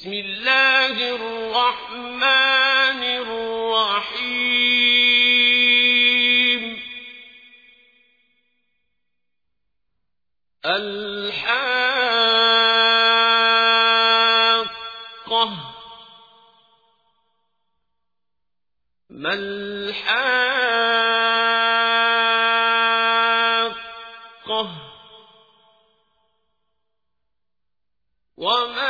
بسم الله الرحمن الرحيم. الحاقة. ما الحاقة؟ وما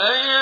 فيا